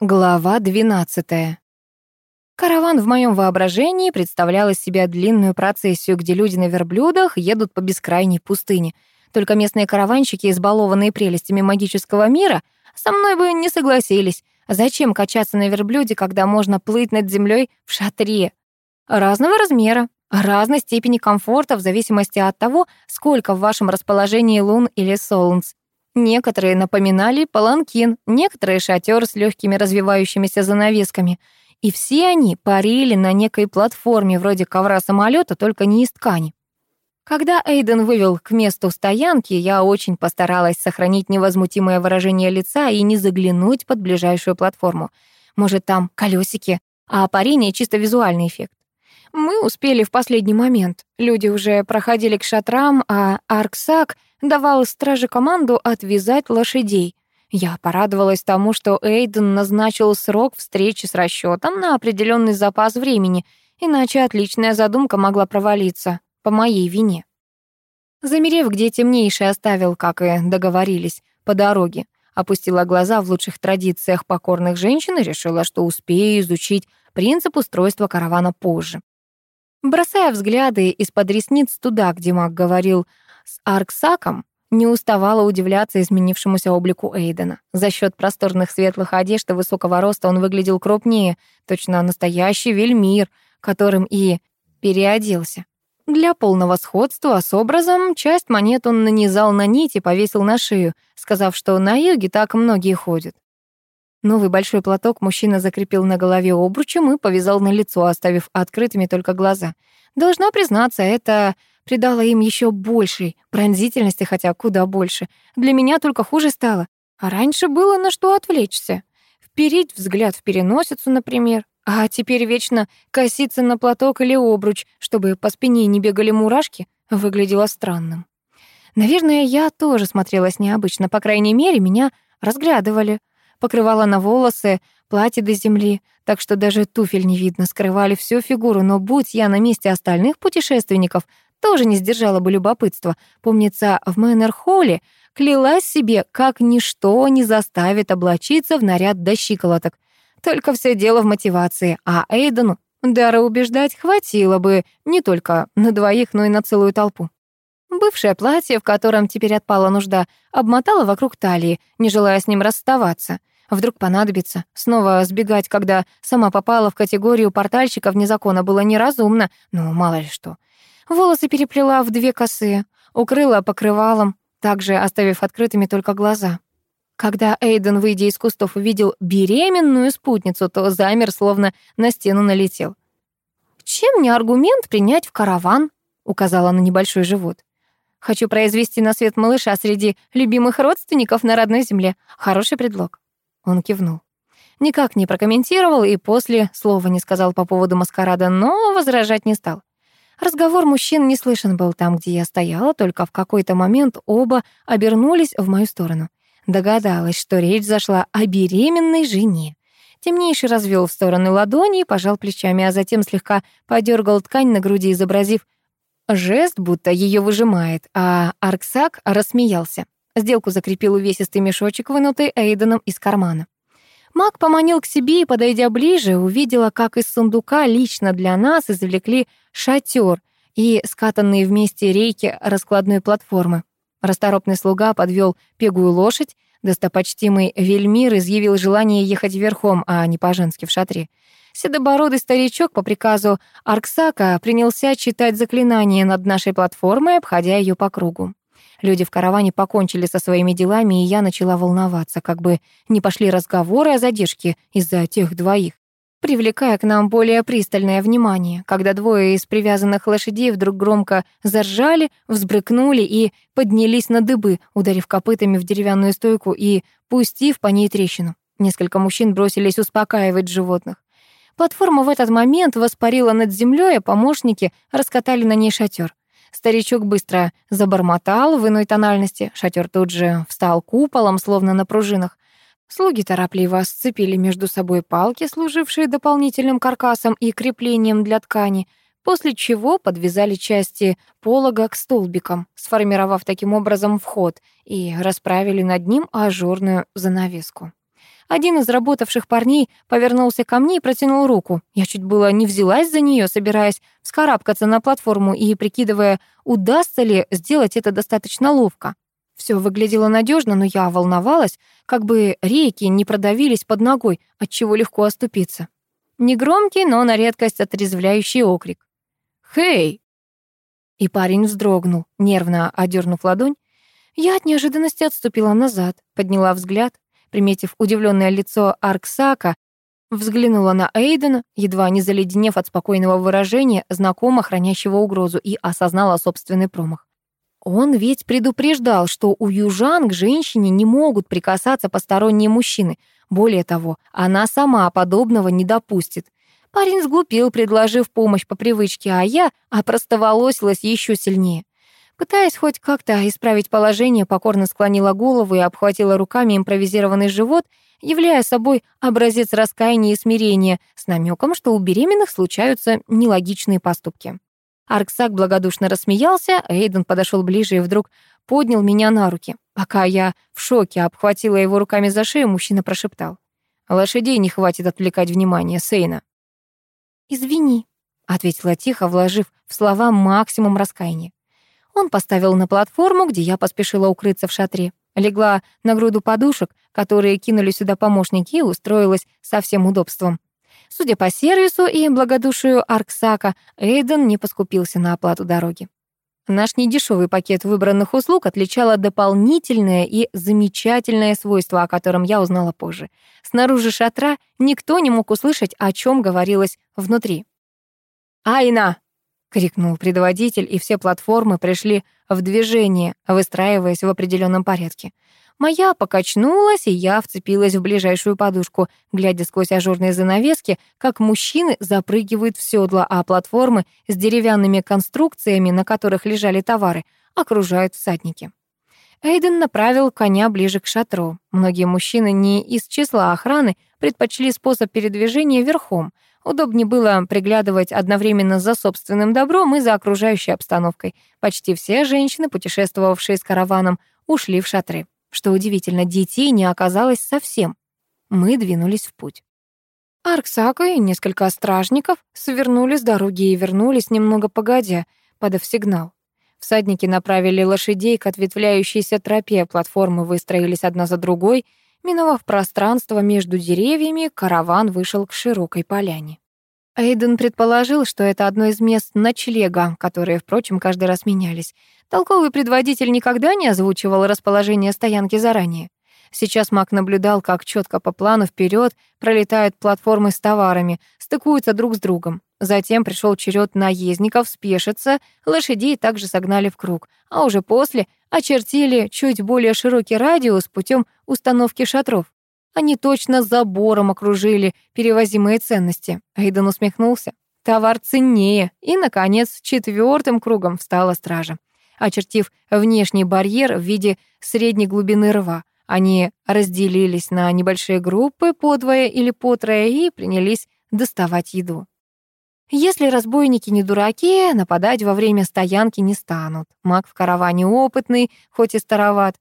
Глава 12. Караван в моем воображении представлял из себя длинную процессию, где люди на верблюдах едут по бескрайней пустыне. Только местные караванщики, избалованные прелестями магического мира, со мной бы не согласились. Зачем качаться на верблюде, когда можно плыть над землей в шатре? Разного размера, разной степени комфорта в зависимости от того, сколько в вашем расположении лун или солнц. Некоторые напоминали паланкин, некоторые шатер с легкими развивающимися занавесками. И все они парили на некой платформе вроде ковра самолета, только не из ткани. Когда Эйден вывел к месту стоянки, я очень постаралась сохранить невозмутимое выражение лица и не заглянуть под ближайшую платформу. Может, там колесики, а парение — чисто визуальный эффект. Мы успели в последний момент. Люди уже проходили к шатрам, а Арксак давал страже команду отвязать лошадей. Я порадовалась тому, что Эйден назначил срок встречи с расчетом на определенный запас времени, иначе отличная задумка могла провалиться по моей вине. Замерев, где темнейший оставил, как и договорились, по дороге, опустила глаза в лучших традициях покорных женщин и решила, что успею изучить принцип устройства каравана позже. Бросая взгляды из-под ресниц туда, где маг говорил с Арксаком, не уставала удивляться изменившемуся облику Эйдена. За счет просторных светлых одежд и высокого роста он выглядел крупнее, точно настоящий вельмир, которым и переоделся. Для полного сходства с образом часть монет он нанизал на нить и повесил на шею, сказав, что на юге так многие ходят. Новый большой платок мужчина закрепил на голове обручем и повязал на лицо, оставив открытыми только глаза. Должна признаться, это придало им еще большей пронзительности, хотя куда больше. Для меня только хуже стало. А раньше было на что отвлечься. Вперить взгляд в переносицу, например. А теперь вечно коситься на платок или обруч, чтобы по спине не бегали мурашки, выглядело странным. Наверное, я тоже смотрелась необычно, по крайней мере, меня разглядывали покрывала на волосы, платье до земли, так что даже туфель не видно, скрывали всю фигуру, но будь я на месте остальных путешественников, тоже не сдержала бы любопытства. Помнится, в Мэннер-Холле клялась себе, как ничто не заставит облачиться в наряд до щиколоток. Только все дело в мотивации, а Эйдену дара убеждать хватило бы не только на двоих, но и на целую толпу. Бывшее платье, в котором теперь отпала нужда, обмотала вокруг талии, не желая с ним расставаться. Вдруг понадобится. Снова сбегать, когда сама попала в категорию портальщиков вне закона, было неразумно, ну, мало ли что. Волосы переплела в две косы, укрыла покрывалом, также оставив открытыми только глаза. Когда Эйден, выйдя из кустов, увидел беременную спутницу, то замер, словно на стену налетел. «Чем не аргумент принять в караван?» — указала на небольшой живот. Хочу произвести на свет малыша среди любимых родственников на родной земле. Хороший предлог». Он кивнул. Никак не прокомментировал и после слова не сказал по поводу маскарада, но возражать не стал. Разговор мужчин не слышен был там, где я стояла, только в какой-то момент оба обернулись в мою сторону. Догадалась, что речь зашла о беременной жене. Темнейший развел в стороны ладони и пожал плечами, а затем слегка подергал ткань на груди, изобразив Жест, будто ее выжимает, а Арксак рассмеялся. Сделку закрепил увесистый мешочек, вынутый Эйденом из кармана. Маг поманил к себе и, подойдя ближе, увидела, как из сундука лично для нас извлекли шатер и скатанные вместе рейки раскладной платформы. Расторопный слуга подвел пегую лошадь, достопочтимый Вельмир изъявил желание ехать верхом, а не по-женски в шатре. Седобородый старичок по приказу Арксака принялся читать заклинания над нашей платформой, обходя ее по кругу. Люди в караване покончили со своими делами, и я начала волноваться, как бы не пошли разговоры о задержке из-за тех двоих, привлекая к нам более пристальное внимание, когда двое из привязанных лошадей вдруг громко заржали, взбрыкнули и поднялись на дыбы, ударив копытами в деревянную стойку и пустив по ней трещину. Несколько мужчин бросились успокаивать животных. Платформа в этот момент воспарила над землей, а помощники раскатали на ней шатер. Старичок быстро забормотал в иной тональности, шатер тут же встал куполом, словно на пружинах. Слуги торопливо сцепили между собой палки, служившие дополнительным каркасом и креплением для ткани, после чего подвязали части полога к столбикам, сформировав таким образом вход, и расправили над ним ажурную занавеску. Один из работавших парней повернулся ко мне и протянул руку. Я чуть было не взялась за нее, собираясь вскарабкаться на платформу и прикидывая, удастся ли сделать это достаточно ловко. Все выглядело надежно, но я волновалась, как бы реки не продавились под ногой, от чего легко оступиться. Негромкий, но на редкость отрезвляющий окрик. «Хей!» И парень вздрогнул, нервно одернув ладонь. Я от неожиданности отступила назад, подняла взгляд, приметив удивленное лицо Арксака, взглянула на Эйдена, едва не заледенев от спокойного выражения, знакомо хранящего угрозу, и осознала собственный промах. Он ведь предупреждал, что у южан к женщине не могут прикасаться посторонние мужчины. Более того, она сама подобного не допустит. Парень сглупил, предложив помощь по привычке, а я опростоволосилась еще сильнее. Пытаясь хоть как-то исправить положение, покорно склонила голову и обхватила руками импровизированный живот, являя собой образец раскаяния и смирения, с намеком, что у беременных случаются нелогичные поступки. Арксак благодушно рассмеялся, а Эйден подошел ближе и вдруг поднял меня на руки. Пока я в шоке обхватила его руками за шею, мужчина прошептал. «Лошадей не хватит отвлекать внимание, Сейна». «Извини», — ответила тихо, вложив в слова максимум раскаяния. Он поставил на платформу, где я поспешила укрыться в шатре. Легла на груду подушек, которые кинули сюда помощники, и устроилась со всем удобством. Судя по сервису и благодушию Арксака, Эйден не поскупился на оплату дороги. Наш недешевый пакет выбранных услуг отличало дополнительное и замечательное свойство, о котором я узнала позже. Снаружи шатра никто не мог услышать, о чем говорилось внутри. «Айна!» — крикнул предводитель, и все платформы пришли в движение, выстраиваясь в определенном порядке. Моя покачнулась, и я вцепилась в ближайшую подушку, глядя сквозь ажурные занавески, как мужчины запрыгивают в седла, а платформы с деревянными конструкциями, на которых лежали товары, окружают всадники. Эйден направил коня ближе к шатру. Многие мужчины не из числа охраны предпочли способ передвижения верхом. Удобнее было приглядывать одновременно за собственным добром и за окружающей обстановкой. Почти все женщины, путешествовавшие с караваном, ушли в шатры. Что удивительно, детей не оказалось совсем. Мы двинулись в путь. Арксака и несколько стражников свернули с дороги и вернулись немного погодя, подав сигнал. Всадники направили лошадей к ответвляющейся тропе, платформы выстроились одна за другой. Миновав пространство между деревьями, караван вышел к широкой поляне. Эйден предположил, что это одно из мест ночлега, которые, впрочем, каждый раз менялись. Толковый предводитель никогда не озвучивал расположение стоянки заранее. Сейчас Мак наблюдал, как четко по плану вперед пролетают платформы с товарами, стыкуются друг с другом. Затем пришел черед наездников спешиться, лошадей также согнали в круг, а уже после очертили чуть более широкий радиус путем установки шатров. Они точно забором окружили перевозимые ценности. Эйден усмехнулся. Товар ценнее. И, наконец, четвертым кругом встала стража. Очертив внешний барьер в виде средней глубины рва, они разделились на небольшие группы по двое или по трое и принялись доставать еду. Если разбойники не дураки, нападать во время стоянки не станут. Маг в караване опытный, хоть и староват,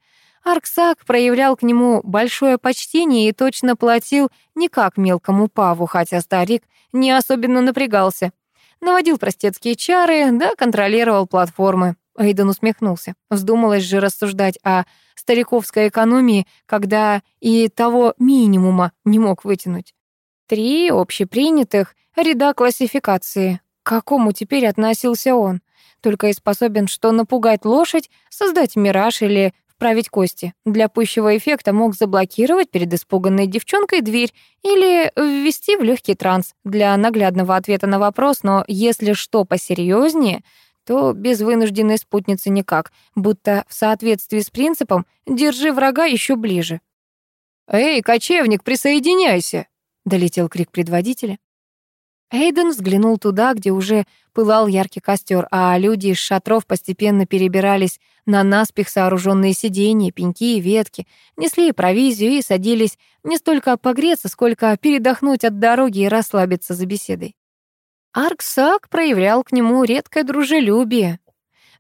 Арксак проявлял к нему большое почтение и точно платил не как мелкому паву, хотя старик не особенно напрягался. Наводил простецкие чары, да контролировал платформы. Эйден усмехнулся. Вздумалось же рассуждать о стариковской экономии, когда и того минимума не мог вытянуть. Три общепринятых ряда классификации. К какому теперь относился он? Только и способен что напугать лошадь, создать мираж или вправить кости. Для пущего эффекта мог заблокировать перед испуганной девчонкой дверь или ввести в легкий транс для наглядного ответа на вопрос, но если что посерьезнее, то без вынужденной спутницы никак, будто в соответствии с принципом «держи врага еще ближе». «Эй, кочевник, присоединяйся!» — долетел крик предводителя. Эйден взглянул туда, где уже пылал яркий костер, а люди из шатров постепенно перебирались на наспех сооруженные сиденья, пеньки и ветки, несли провизию и садились не столько погреться, сколько передохнуть от дороги и расслабиться за беседой. Арксак проявлял к нему редкое дружелюбие.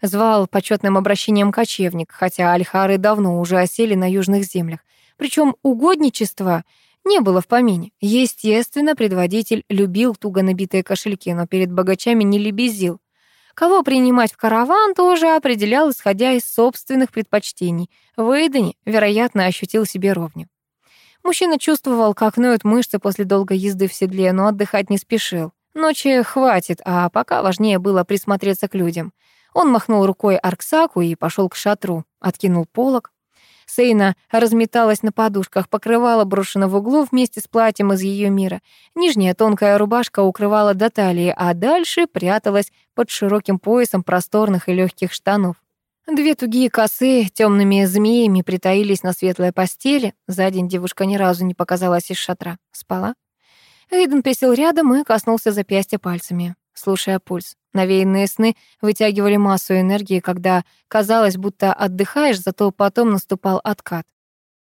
Звал почетным обращением кочевник, хотя альхары давно уже осели на южных землях. Причем угодничество не было в помине. Естественно, предводитель любил туго набитые кошельки, но перед богачами не лебезил. Кого принимать в караван, тоже определял, исходя из собственных предпочтений. В вероятно, ощутил себе ровню. Мужчина чувствовал, как ноют мышцы после долгой езды в седле, но отдыхать не спешил. Ночи хватит, а пока важнее было присмотреться к людям. Он махнул рукой Арксаку и пошел к шатру, откинул полог. Сейна разметалась на подушках, покрывала брошена в углу вместе с платьем из ее мира. Нижняя тонкая рубашка укрывала до талии, а дальше пряталась под широким поясом просторных и легких штанов. Две тугие косы темными змеями притаились на светлой постели. За день девушка ни разу не показалась из шатра. Спала. Эйден присел рядом и коснулся запястья пальцами, слушая пульс. Навеянные сны вытягивали массу энергии, когда казалось, будто отдыхаешь, зато потом наступал откат.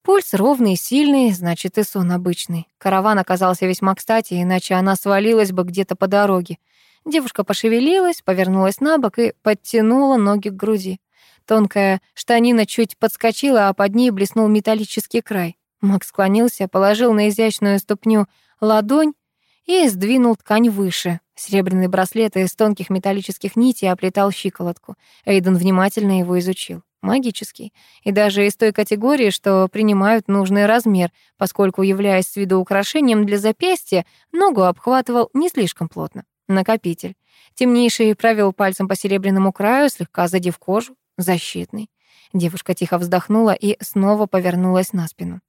Пульс ровный, сильный, значит, и сон обычный. Караван оказался весьма кстати, иначе она свалилась бы где-то по дороге. Девушка пошевелилась, повернулась на бок и подтянула ноги к груди. Тонкая штанина чуть подскочила, а под ней блеснул металлический край. Макс склонился, положил на изящную ступню ладонь и сдвинул ткань выше. Серебряный браслет из тонких металлических нитей оплетал щиколотку. Эйден внимательно его изучил. Магический. И даже из той категории, что принимают нужный размер, поскольку, являясь с виду украшением для запястья, ногу обхватывал не слишком плотно. Накопитель. Темнейший провел пальцем по серебряному краю, слегка задев кожу. Защитный. Девушка тихо вздохнула и снова повернулась на спину.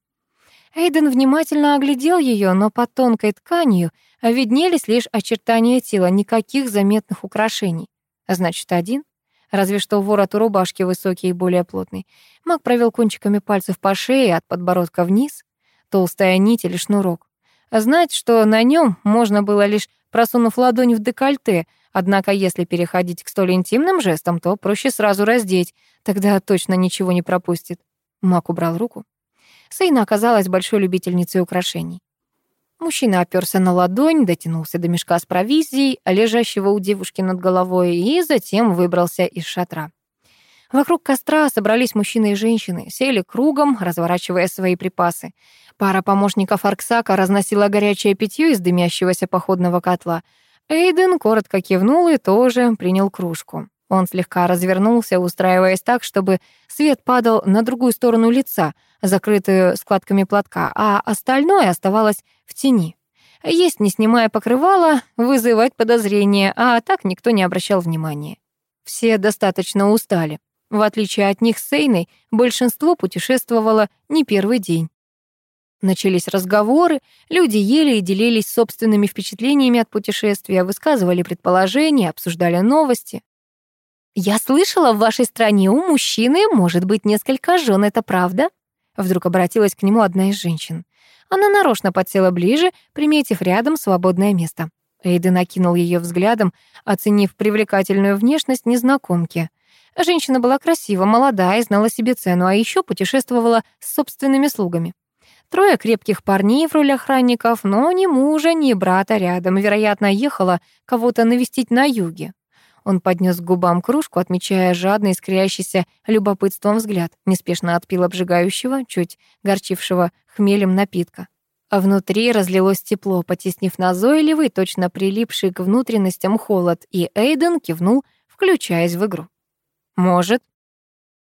Эйден внимательно оглядел ее, но под тонкой тканью виднелись лишь очертания тела, никаких заметных украшений. Значит, один? Разве что ворот у рубашки высокий и более плотный. Маг провел кончиками пальцев по шее от подбородка вниз. Толстая нить или шнурок. Знать, что на нем можно было лишь просунув ладонь в декольте, однако если переходить к столь интимным жестам, то проще сразу раздеть, тогда точно ничего не пропустит. Мак убрал руку. Сейна оказалась большой любительницей украшений. Мужчина оперся на ладонь, дотянулся до мешка с провизией, лежащего у девушки над головой, и затем выбрался из шатра. Вокруг костра собрались мужчины и женщины, сели кругом, разворачивая свои припасы. Пара помощников Арксака разносила горячее питье из дымящегося походного котла. Эйден коротко кивнул и тоже принял кружку. Он слегка развернулся, устраиваясь так, чтобы свет падал на другую сторону лица, закрытую складками платка, а остальное оставалось в тени. Есть, не снимая покрывала, вызывать подозрения, а так никто не обращал внимания. Все достаточно устали. В отличие от них с Сейной, большинство путешествовало не первый день. Начались разговоры, люди ели и делились собственными впечатлениями от путешествия, высказывали предположения, обсуждали новости. «Я слышала, в вашей стране у мужчины может быть несколько жен, это правда?» Вдруг обратилась к нему одна из женщин. Она нарочно подсела ближе, приметив рядом свободное место. Эйден накинул ее взглядом, оценив привлекательную внешность незнакомки. Женщина была красива, молода и знала себе цену, а еще путешествовала с собственными слугами. Трое крепких парней в роли охранников, но ни мужа, ни брата рядом. Вероятно, ехала кого-то навестить на юге. Он поднес к губам кружку, отмечая жадный, искрящийся любопытством взгляд, неспешно отпил обжигающего, чуть горчившего хмелем напитка. А внутри разлилось тепло, потеснив назойливый, точно прилипший к внутренностям холод, и Эйден кивнул, включаясь в игру. «Может».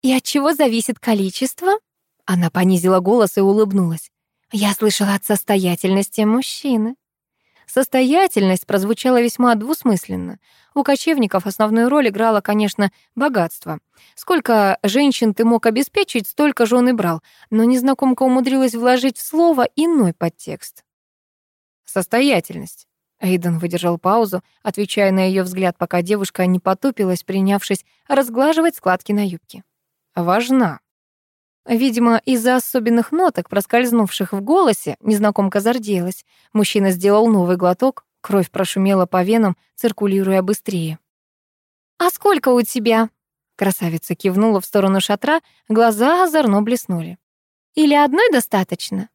«И от чего зависит количество?» Она понизила голос и улыбнулась. «Я слышала от состоятельности мужчины». Состоятельность прозвучала весьма двусмысленно. У кочевников основную роль играло, конечно, богатство. Сколько женщин ты мог обеспечить, столько жен и брал, но незнакомка умудрилась вложить в слово иной подтекст. Состоятельность. Эйден выдержал паузу, отвечая на ее взгляд, пока девушка не потупилась, принявшись разглаживать складки на юбке. Важна. Видимо, из-за особенных ноток, проскользнувших в голосе, незнакомка зарделась. Мужчина сделал новый глоток, кровь прошумела по венам, циркулируя быстрее. «А сколько у тебя?» Красавица кивнула в сторону шатра, глаза озорно блеснули. «Или одной достаточно?»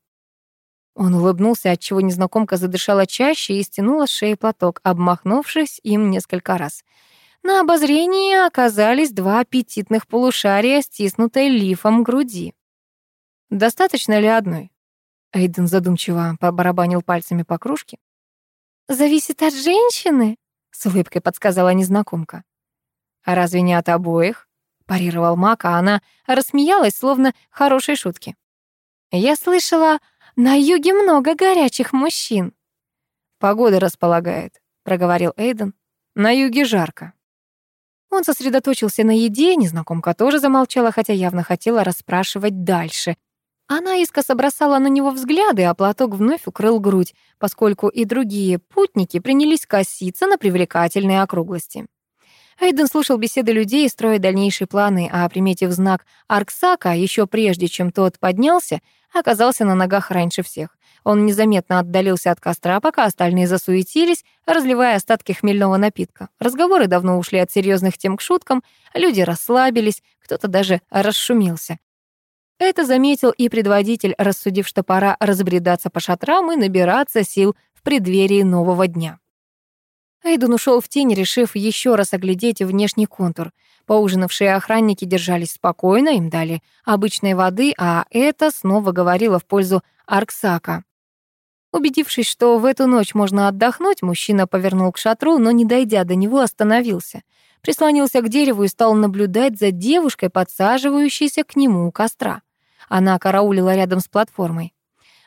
Он улыбнулся, отчего незнакомка задышала чаще и стянула с шеи платок, обмахнувшись им несколько раз — на обозрении оказались два аппетитных полушария, стиснутой лифом груди. Достаточно ли одной? Эйден задумчиво побарабанил пальцами по кружке. «Зависит от женщины», — с улыбкой подсказала незнакомка. «А разве не от обоих?» — парировал Мак, а она рассмеялась, словно хорошей шутки. «Я слышала, на юге много горячих мужчин». «Погода располагает», — проговорил Эйден. «На юге жарко». Он сосредоточился на еде, незнакомка тоже замолчала, хотя явно хотела расспрашивать дальше. Она искоса бросала на него взгляды, а платок вновь укрыл грудь, поскольку и другие путники принялись коситься на привлекательные округлости. Эйден слушал беседы людей, строя дальнейшие планы, а, приметив знак Арксака, еще прежде, чем тот поднялся, оказался на ногах раньше всех. Он незаметно отдалился от костра, пока остальные засуетились, разливая остатки хмельного напитка. Разговоры давно ушли от серьезных тем к шуткам, люди расслабились, кто-то даже расшумелся. Это заметил и предводитель, рассудив, что пора разбредаться по шатрам и набираться сил в преддверии нового дня. Эйден ушел в тень, решив еще раз оглядеть внешний контур. Поужинавшие охранники держались спокойно, им дали обычной воды, а это снова говорило в пользу Арксака. Убедившись, что в эту ночь можно отдохнуть, мужчина повернул к шатру, но, не дойдя до него, остановился. Прислонился к дереву и стал наблюдать за девушкой, подсаживающейся к нему у костра. Она караулила рядом с платформой.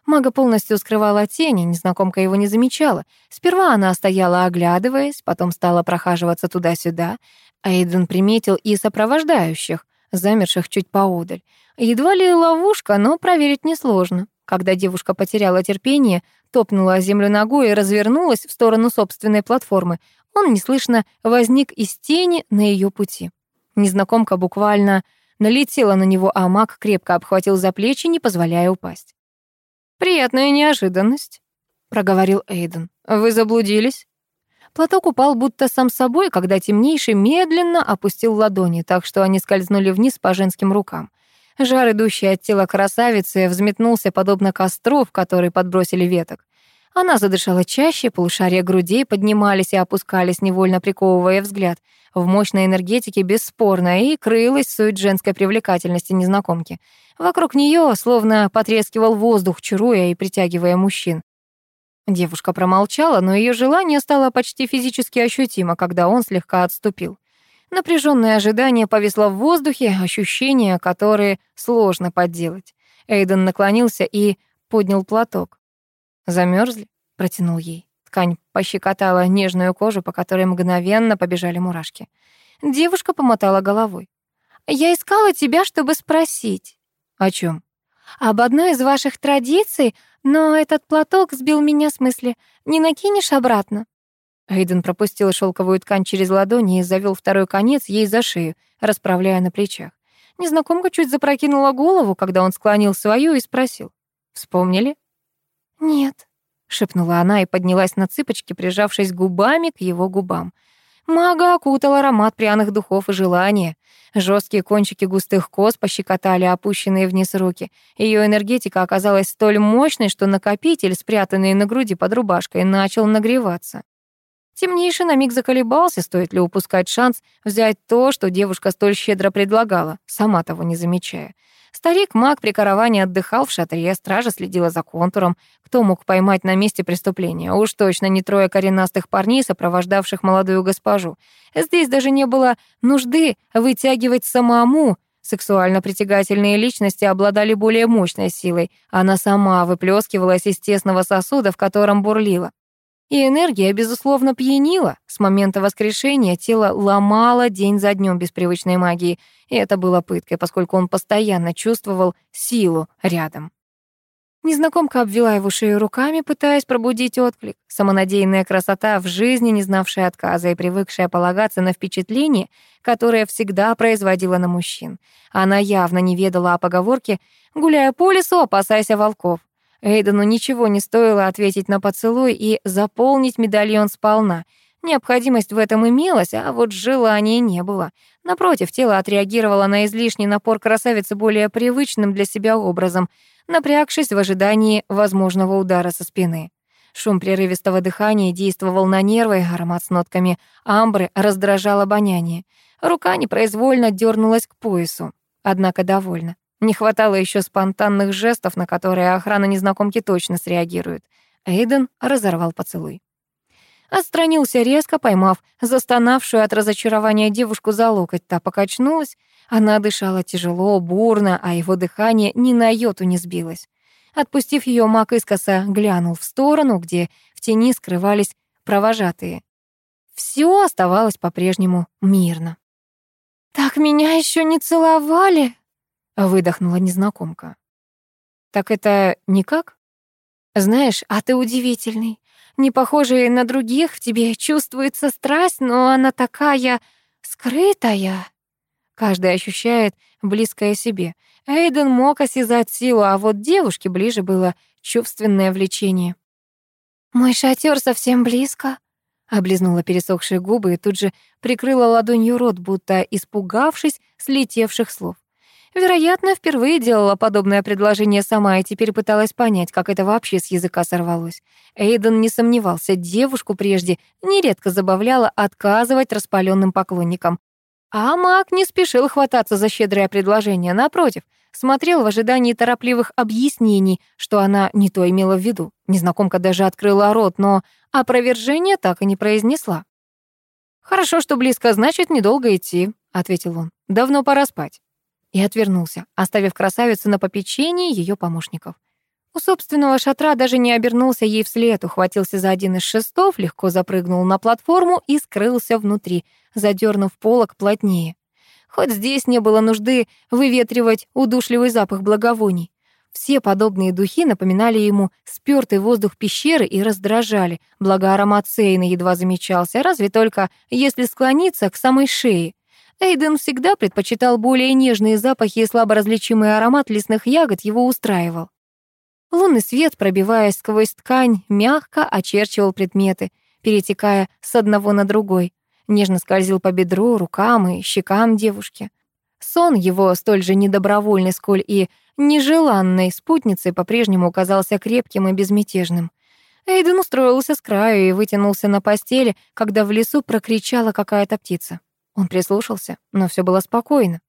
Мага полностью скрывала тени, незнакомка его не замечала. Сперва она стояла, оглядываясь, потом стала прохаживаться туда-сюда. Эйден приметил и сопровождающих, замерших чуть поодаль. Едва ли ловушка, но проверить несложно. Когда девушка потеряла терпение, топнула землю ногой и развернулась в сторону собственной платформы, он неслышно возник из тени на ее пути. Незнакомка буквально налетела на него, а маг крепко обхватил за плечи, не позволяя упасть. «Приятная неожиданность», — проговорил Эйден. «Вы заблудились?» Платок упал будто сам собой, когда темнейший медленно опустил ладони, так что они скользнули вниз по женским рукам. Жар, идущий от тела красавицы, взметнулся подобно костру, в который подбросили веток. Она задышала чаще, полушария грудей поднимались и опускались, невольно приковывая взгляд. В мощной энергетике бесспорно и крылась суть женской привлекательности незнакомки. Вокруг нее словно потрескивал воздух, чаруя и притягивая мужчин. Девушка промолчала, но ее желание стало почти физически ощутимо, когда он слегка отступил. Напряженное ожидание повисло в воздухе, ощущения, которые сложно подделать. Эйден наклонился и поднял платок. Замерзли? протянул ей. Ткань пощекотала нежную кожу, по которой мгновенно побежали мурашки. Девушка помотала головой. «Я искала тебя, чтобы спросить». «О чем? «Об одной из ваших традиций, но этот платок сбил меня с мысли. Не накинешь обратно?» Эйден пропустил шелковую ткань через ладони и завел второй конец ей за шею, расправляя на плечах. Незнакомка чуть запрокинула голову, когда он склонил свою и спросил. «Вспомнили?» «Нет», — шепнула она и поднялась на цыпочки, прижавшись губами к его губам. Мага окутал аромат пряных духов и желания. Жесткие кончики густых кос пощекотали опущенные вниз руки. Ее энергетика оказалась столь мощной, что накопитель, спрятанный на груди под рубашкой, начал нагреваться. Темнейший на миг заколебался, стоит ли упускать шанс взять то, что девушка столь щедро предлагала, сама того не замечая. Старик-маг при караване отдыхал в шатре, стража следила за контуром. Кто мог поймать на месте преступления? Уж точно не трое коренастых парней, сопровождавших молодую госпожу. Здесь даже не было нужды вытягивать самому. Сексуально притягательные личности обладали более мощной силой. Она сама выплескивалась из тесного сосуда, в котором бурлила. И энергия, безусловно, пьянила. С момента воскрешения тело ломало день за днем без привычной магии, и это было пыткой, поскольку он постоянно чувствовал силу рядом. Незнакомка обвела его шею руками, пытаясь пробудить отклик. Самонадеянная красота, в жизни не знавшая отказа и привыкшая полагаться на впечатление, которое всегда производила на мужчин. Она явно не ведала о поговорке «гуляя по лесу, опасайся волков». Эйдену ничего не стоило ответить на поцелуй и заполнить медальон сполна. Необходимость в этом имелась, а вот желания не было. Напротив, тело отреагировало на излишний напор красавицы более привычным для себя образом, напрягшись в ожидании возможного удара со спины. Шум прерывистого дыхания действовал на нервы, аромат с нотками амбры раздражал обоняние. Рука непроизвольно дернулась к поясу. Однако довольна. Не хватало еще спонтанных жестов, на которые охрана незнакомки точно среагирует. Эйден разорвал поцелуй. Отстранился резко, поймав застонавшую от разочарования девушку за локоть. Та покачнулась. Она дышала тяжело, бурно, а его дыхание ни на йоту не сбилось. Отпустив ее, Мак искоса глянул в сторону, где в тени скрывались провожатые. Все оставалось по-прежнему мирно. «Так меня еще не целовали?» — выдохнула незнакомка. «Так это никак?» «Знаешь, а ты удивительный. Не похожий на других, в тебе чувствуется страсть, но она такая скрытая». Каждый ощущает близкое себе. Эйден мог осязать силу, а вот девушке ближе было чувственное влечение. «Мой шатер совсем близко», — облизнула пересохшие губы и тут же прикрыла ладонью рот, будто испугавшись слетевших слов. Вероятно, впервые делала подобное предложение сама и теперь пыталась понять, как это вообще с языка сорвалось. Эйден не сомневался, девушку прежде нередко забавляло отказывать распаленным поклонникам. А маг не спешил хвататься за щедрое предложение, напротив, смотрел в ожидании торопливых объяснений, что она не то имела в виду. Незнакомка даже открыла рот, но опровержение так и не произнесла. «Хорошо, что близко, значит, недолго идти», — ответил он. «Давно пора спать» и отвернулся, оставив красавицу на попечении ее помощников. У собственного шатра даже не обернулся ей вслед, ухватился за один из шестов, легко запрыгнул на платформу и скрылся внутри, задернув полок плотнее. Хоть здесь не было нужды выветривать удушливый запах благовоний. Все подобные духи напоминали ему спёртый воздух пещеры и раздражали, благо аромат Сейна едва замечался, разве только если склониться к самой шее. Эйден всегда предпочитал более нежные запахи и слабо различимый аромат лесных ягод его устраивал. Лунный свет, пробиваясь сквозь ткань, мягко очерчивал предметы, перетекая с одного на другой. Нежно скользил по бедру, рукам и щекам девушки. Сон его, столь же недобровольный, сколь и нежеланной спутницей, по-прежнему казался крепким и безмятежным. Эйден устроился с краю и вытянулся на постели, когда в лесу прокричала какая-то птица. Он прислушался, но все было спокойно.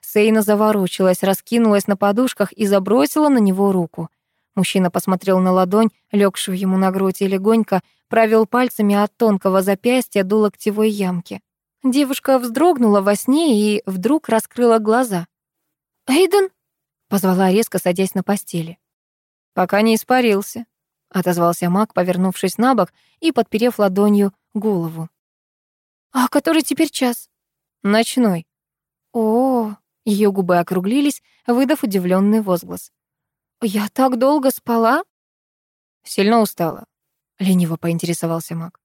Сейна заворочилась, раскинулась на подушках и забросила на него руку. Мужчина посмотрел на ладонь, легшую ему на грудь, и легонько провел пальцами от тонкого запястья до локтевой ямки. Девушка вздрогнула во сне и вдруг раскрыла глаза. «Эйден?» — позвала резко, садясь на постели. «Пока не испарился», — отозвался маг, повернувшись на бок и подперев ладонью голову. «А который теперь час?» Ночной. О, ее губы округлились, выдав удивленный возглас. Я так долго спала? Сильно устала. Лениво поинтересовался Мак.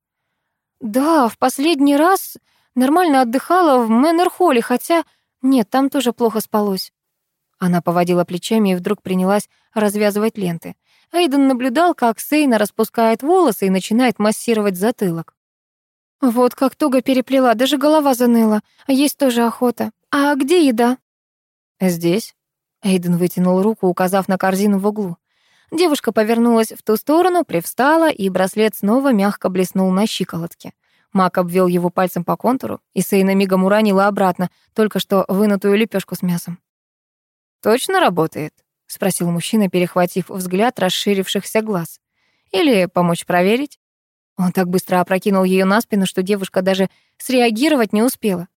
Да, в последний раз нормально отдыхала в Мэннер-холле, хотя нет, там тоже плохо спалось. Она поводила плечами и вдруг принялась развязывать ленты. Эйден наблюдал, как Сейна распускает волосы и начинает массировать затылок. Вот как туго переплела, даже голова заныла. А есть тоже охота. А где еда? Здесь. Эйден вытянул руку, указав на корзину в углу. Девушка повернулась в ту сторону, привстала, и браслет снова мягко блеснул на щиколотке. Мак обвел его пальцем по контуру, и Сейна мигом уронила обратно, только что вынутую лепешку с мясом. «Точно работает?» — спросил мужчина, перехватив взгляд расширившихся глаз. «Или помочь проверить?» Он так быстро опрокинул ее на спину, что девушка даже среагировать не успела.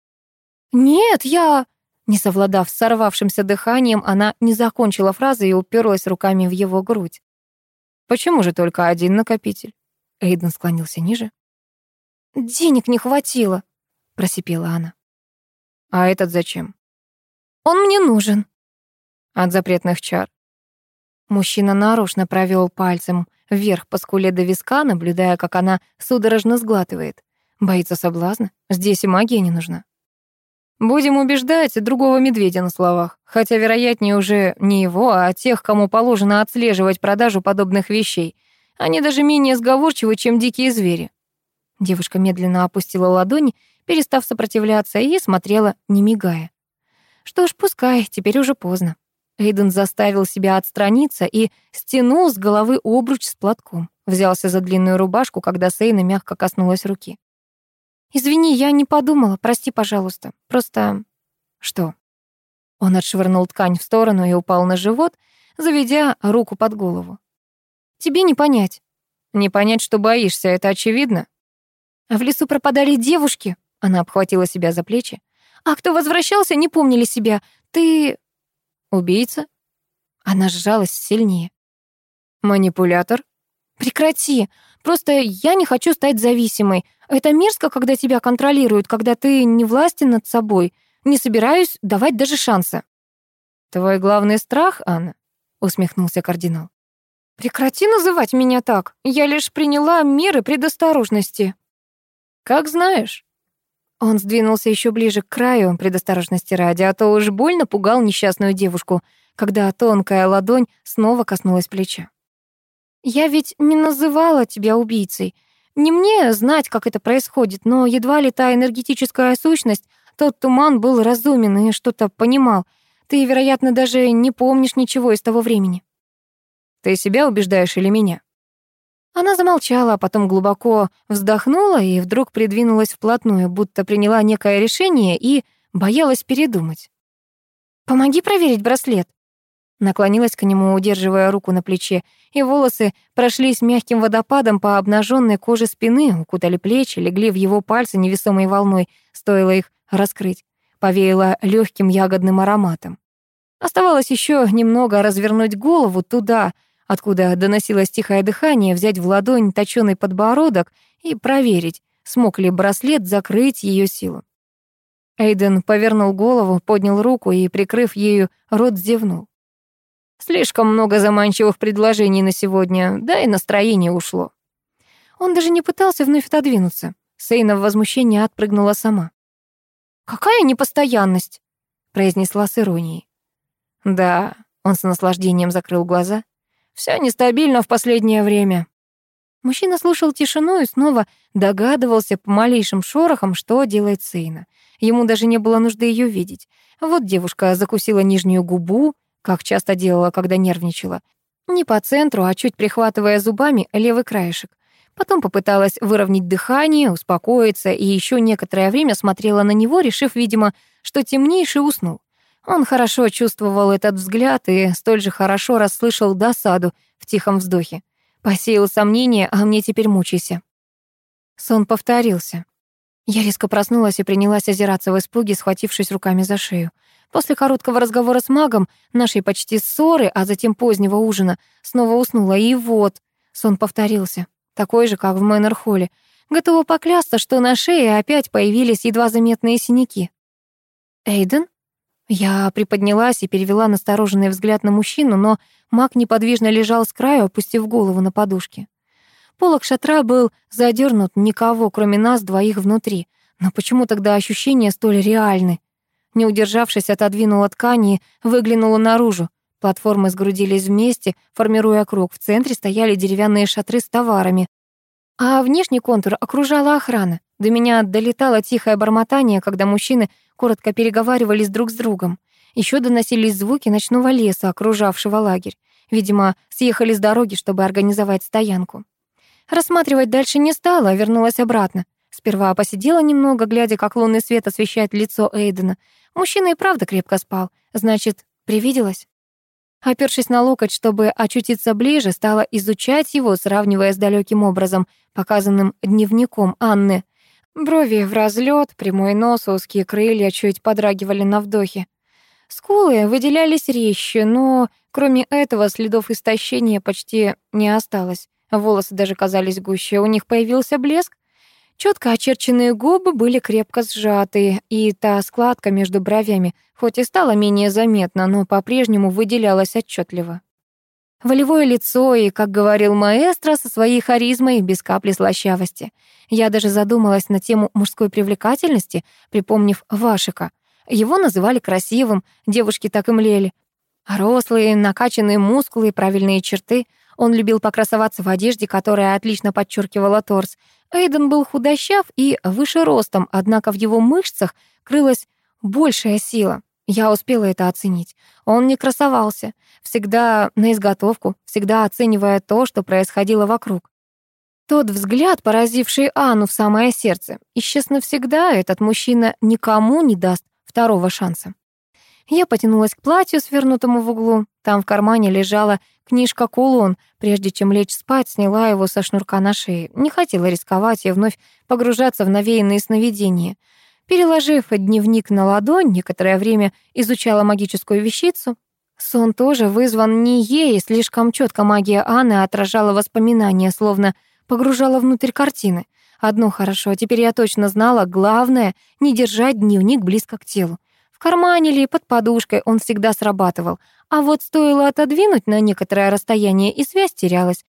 «Нет, я...» Не совладав с сорвавшимся дыханием, она не закончила фразы и уперлась руками в его грудь. «Почему же только один накопитель?» Эйден склонился ниже. «Денег не хватило», — просипела она. «А этот зачем?» «Он мне нужен». «От запретных чар». Мужчина нарочно провел пальцем вверх по скуле до виска, наблюдая, как она судорожно сглатывает. Боится соблазна. Здесь и магия не нужна. Будем убеждать другого медведя на словах, хотя, вероятнее, уже не его, а тех, кому положено отслеживать продажу подобных вещей. Они даже менее сговорчивы, чем дикие звери. Девушка медленно опустила ладони, перестав сопротивляться, и смотрела, не мигая. Что ж, пускай, теперь уже поздно. Эйден заставил себя отстраниться и стянул с головы обруч с платком. Взялся за длинную рубашку, когда Сейна мягко коснулась руки. «Извини, я не подумала, прости, пожалуйста. Просто...» «Что?» Он отшвырнул ткань в сторону и упал на живот, заведя руку под голову. «Тебе не понять». «Не понять, что боишься, это очевидно». «А в лесу пропадали девушки», — она обхватила себя за плечи. «А кто возвращался, не помнили себя. Ты...» «Убийца?» Она сжалась сильнее. «Манипулятор?» «Прекрати. Просто я не хочу стать зависимой. Это мерзко, когда тебя контролируют, когда ты не властен над собой. Не собираюсь давать даже шанса». «Твой главный страх, Анна?» — усмехнулся кардинал. «Прекрати называть меня так. Я лишь приняла меры предосторожности». «Как знаешь». Он сдвинулся еще ближе к краю предосторожности ради, а то уж больно пугал несчастную девушку, когда тонкая ладонь снова коснулась плеча. «Я ведь не называла тебя убийцей. Не мне знать, как это происходит, но едва ли та энергетическая сущность, тот туман был разумен и что-то понимал. Ты, вероятно, даже не помнишь ничего из того времени». «Ты себя убеждаешь или меня?» Она замолчала, а потом глубоко вздохнула и вдруг придвинулась вплотную, будто приняла некое решение и боялась передумать. «Помоги проверить браслет», наклонилась к нему, удерживая руку на плече, и волосы прошлись мягким водопадом по обнаженной коже спины, укутали плечи, легли в его пальцы невесомой волной, стоило их раскрыть, повеяло легким ягодным ароматом. Оставалось еще немного развернуть голову туда, откуда доносилось тихое дыхание, взять в ладонь точёный подбородок и проверить, смог ли браслет закрыть ее силу. Эйден повернул голову, поднял руку и, прикрыв ею, рот зевнул. Слишком много заманчивых предложений на сегодня, да и настроение ушло. Он даже не пытался вновь отодвинуться. Сейна в возмущении отпрыгнула сама. «Какая непостоянность?» — произнесла с иронией. «Да», — он с наслаждением закрыл глаза. «Всё нестабильно в последнее время». Мужчина слушал тишину и снова догадывался по малейшим шорохам, что делает Сейна. Ему даже не было нужды её видеть. Вот девушка закусила нижнюю губу, как часто делала, когда нервничала. Не по центру, а чуть прихватывая зубами левый краешек. Потом попыталась выровнять дыхание, успокоиться и еще некоторое время смотрела на него, решив, видимо, что темнейший уснул. Он хорошо чувствовал этот взгляд и столь же хорошо расслышал досаду в тихом вздохе. Посеял сомнение, а мне теперь мучайся. Сон повторился. Я резко проснулась и принялась озираться в испуге, схватившись руками за шею. После короткого разговора с магом, нашей почти ссоры, а затем позднего ужина, снова уснула, и вот, сон повторился, такой же, как в Мэннер-холле. Готова поклясться, что на шее опять появились едва заметные синяки. «Эйден?» Я приподнялась и перевела настороженный взгляд на мужчину, но маг неподвижно лежал с краю, опустив голову на подушке. Полок шатра был задернут, никого, кроме нас двоих внутри. Но почему тогда ощущения столь реальны? Не удержавшись, отодвинула ткани и выглянула наружу. Платформы сгрудились вместе, формируя круг. В центре стояли деревянные шатры с товарами. А внешний контур окружала охрана. До меня долетало тихое бормотание, когда мужчины коротко переговаривались друг с другом. Еще доносились звуки ночного леса, окружавшего лагерь. Видимо, съехали с дороги, чтобы организовать стоянку. Рассматривать дальше не стала, а вернулась обратно. Сперва посидела немного, глядя, как лунный свет освещает лицо Эйдена. Мужчина и правда крепко спал. Значит, привиделось? Опершись на локоть, чтобы очутиться ближе, стала изучать его, сравнивая с далеким образом, показанным дневником Анны. Брови в разлет, прямой нос, узкие крылья чуть подрагивали на вдохе. Скулы выделялись резче, но кроме этого следов истощения почти не осталось. Волосы даже казались гуще, у них появился блеск, Четко очерченные губы были крепко сжаты, и та складка между бровями, хоть и стала менее заметна, но по-прежнему выделялась отчетливо. Волевое лицо и, как говорил маэстро, со своей харизмой без капли слащавости. Я даже задумалась на тему мужской привлекательности, припомнив Вашика. Его называли красивым, девушки так и млели. Рослые, накачанные мускулы, правильные черты. Он любил покрасоваться в одежде, которая отлично подчеркивала торс, Эйден был худощав и выше ростом, однако в его мышцах крылась большая сила. Я успела это оценить. Он не красовался, всегда на изготовку, всегда оценивая то, что происходило вокруг. Тот взгляд, поразивший Анну в самое сердце, исчез навсегда, этот мужчина никому не даст второго шанса. Я потянулась к платью, свернутому в углу. Там в кармане лежала книжка-кулон. Прежде чем лечь спать, сняла его со шнурка на шее. Не хотела рисковать и вновь погружаться в навеянные сновидения. Переложив дневник на ладонь, некоторое время изучала магическую вещицу. Сон тоже вызван не ей, слишком четко магия Анны отражала воспоминания, словно погружала внутрь картины. Одно хорошо, теперь я точно знала, главное — не держать дневник близко к телу. В кармане или под подушкой он всегда срабатывал, а вот стоило отодвинуть на некоторое расстояние, и связь терялась.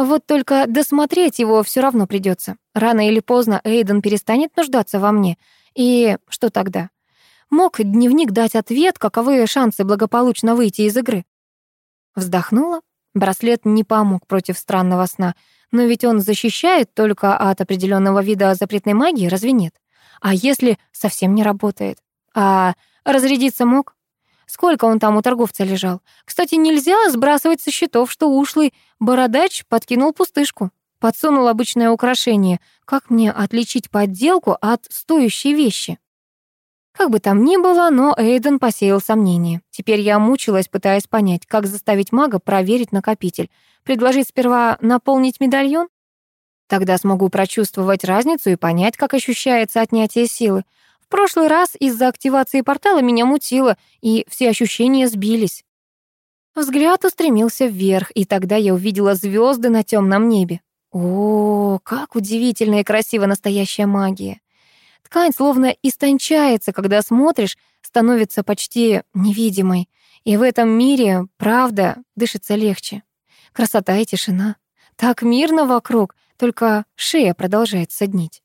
Вот только досмотреть его все равно придется. Рано или поздно Эйден перестанет нуждаться во мне. И что тогда? Мог дневник дать ответ, каковы шансы благополучно выйти из игры? Вздохнула. Браслет не помог против странного сна, но ведь он защищает только от определенного вида запретной магии, разве нет? А если совсем не работает? А разрядиться мог? Сколько он там у торговца лежал? Кстати, нельзя сбрасывать со счетов, что ушлый бородач подкинул пустышку. Подсунул обычное украшение. Как мне отличить подделку от стоящей вещи? Как бы там ни было, но Эйден посеял сомнения. Теперь я мучилась, пытаясь понять, как заставить мага проверить накопитель. Предложить сперва наполнить медальон? Тогда смогу прочувствовать разницу и понять, как ощущается отнятие силы. Прошлый раз из-за активации портала меня мутило, и все ощущения сбились. Взгляд устремился вверх, и тогда я увидела звезды на темном небе. О, как удивительно и красиво настоящая магия. Ткань словно истончается, когда смотришь, становится почти невидимой. И в этом мире, правда, дышится легче. Красота и тишина. Так мирно вокруг, только шея продолжает соднить.